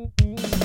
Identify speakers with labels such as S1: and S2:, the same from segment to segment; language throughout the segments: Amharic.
S1: አምላክ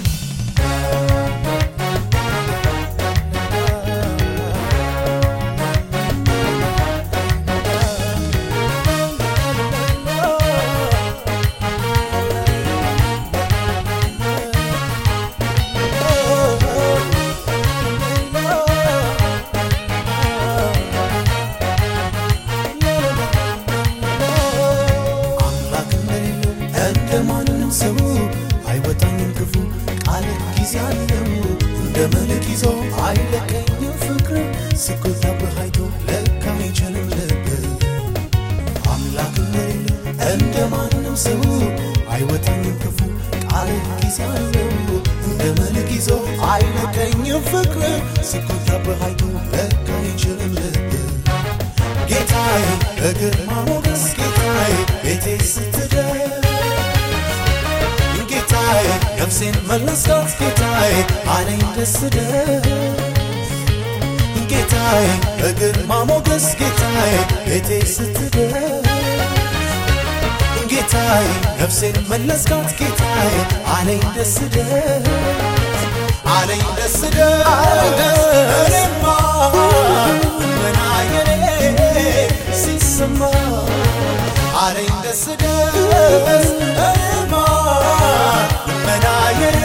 S1: አይለቀኝም ፍቅር ስጎዳብህ አይቶ ለካ አምላክ እንደሌለው እንደ ማንም ሰው አይወጣኝም ፍቅር ስጎዳብህ አይቶ ለካ አይችልም ልብ ጌታዬ በግርማ ሞገስ ጌታዬ ቤቴ ስትደርስ ጌታዬ ጌታዬ በግርማ ሞገስ ጌታዬ ቤቴ ስትደርስ ጌታዬ ነፍሴን መለስካት ጌታዬ አለኝ ደስ ደስ አለኝ ደስ እኔማ መናየኔ ሲሰማ አለኝ ደስ እኔማ መናየኔ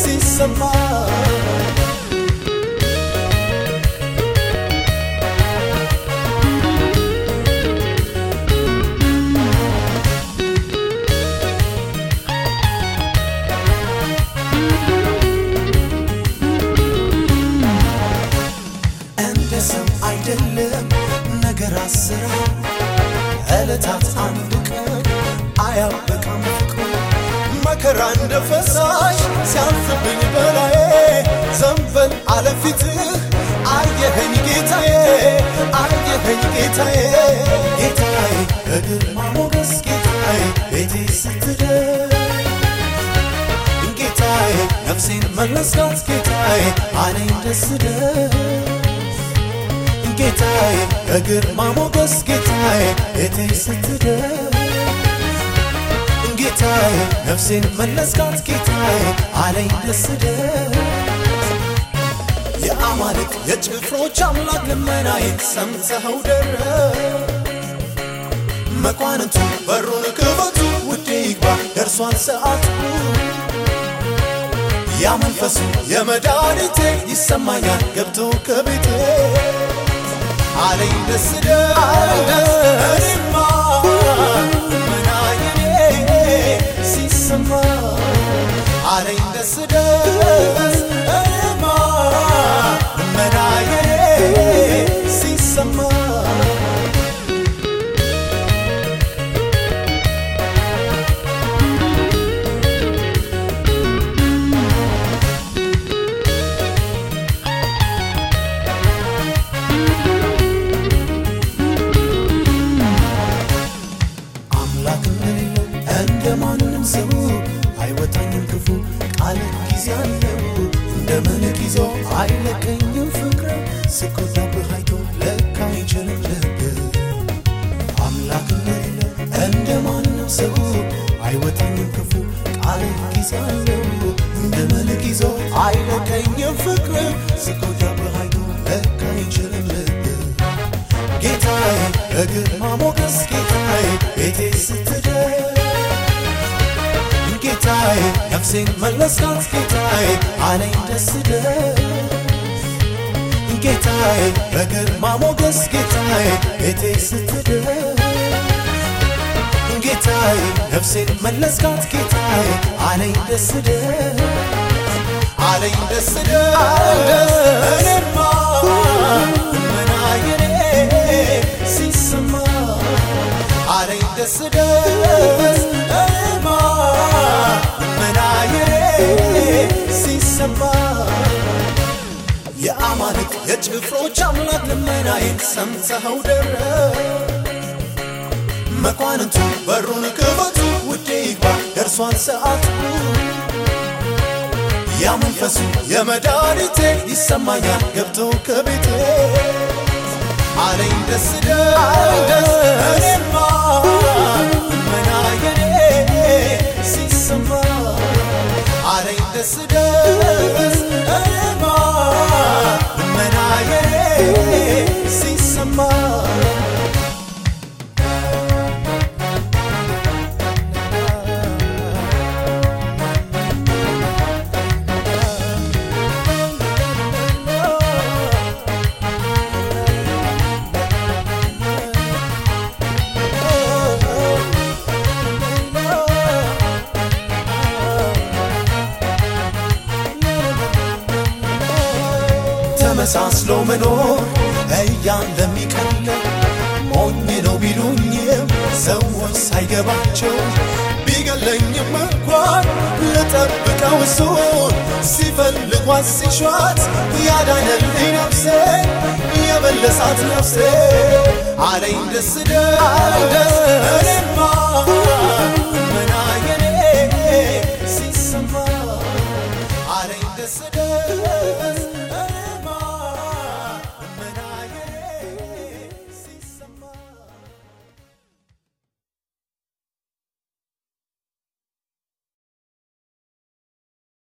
S1: ሲሰማ አያበቃም ፍቅሩ መከራ እንደ ፈሳሽ ሲያልፍብኝ በላዬ ዘንበል አለፊትህ አየኸኝ ጌታዬ አየኸኝ ጌታዬ። ጌታዬ በግርማ ሞገስ ጌታዬ ቤቴ ስትደርስ። ጌታዬ ነፍሴን መለስካት ጌታዬ አለኝ ደስ። ጌታዬ በግርማ ሞገስ ጌታዬ ቤቴ ስትደርስ ጌታዬ ነፍሴን መለስካት ጌታዬ አለኝ ደስ የአማልክ የጭፍሮች አምላክ ልመናዬን ሰምተኸው ደረስ መኳንንቱ በሩን ክፈቱ ውዴ ይግባ ደርሷል ሰዓቱ። ያ መንፈሱ የመድኃኒቴ ይሰማኛል ገብቶ ከቤቴ አለኝ ደስ ደስ እኔማ ቃል ጊዜ አለው እንደ መልክ ይዞ አይለቀኝም ፍቅር። ስጎዳብህ አይቶ ለካ አይችልም ልብ። አምላክ እንደሌለው እንደ ማንም ሰው። አይወጣኝም ክፉ ቃል ጊዜ አለው እንደ መልክ ይዞ አይለቀኝም ፍቅር። ስጎዳብህ አይቶ ለካ አይችልም ልብ። ጌታዬ በግርማ ሞገስ ጌታዬ ቤቴ ስትደርስ ጌታዬ ነፍሴን መለስካት ጌታዬ አለኝ ደስ ደስ ጌታዬ በግርማ ሞገስ ጌታዬ ቤቴ ስትደርስ ጌታዬ ነፍሴን መለስካት ጌታዬ አለኝ ደስ ደስ አለኝ ደስ ደስ እኔማ መናየኔ ሲሰማ? አለኝ ደስ ደስ ሲሰማ የአማልክ የጭፍሮች አምላክ ልመናዬን ሰምተኸው ደረስ መኳንንቱ በሩን ክፈቱ ውዴ ይግባ ደርሷል ሰዓቱ። ያ መንፈሱ የመድኃኒቴ ይሰማኛል ገብቶ ከቤቴ አለኝ ደስ ደስ ልመናዬ ሲሰማ ተመሳስሎ መኖር እያለ የሚቀለው ሞኝ ነው ቢሉኝም ሰዎች ሳይገባቸው ቢገለኝም እንኳን ልጠብቀው እሱን ሲፈልጓት ሲሿት ያዳነልኝ ነፍሴ የመለሳት ነፍሴ አለኝ ደስ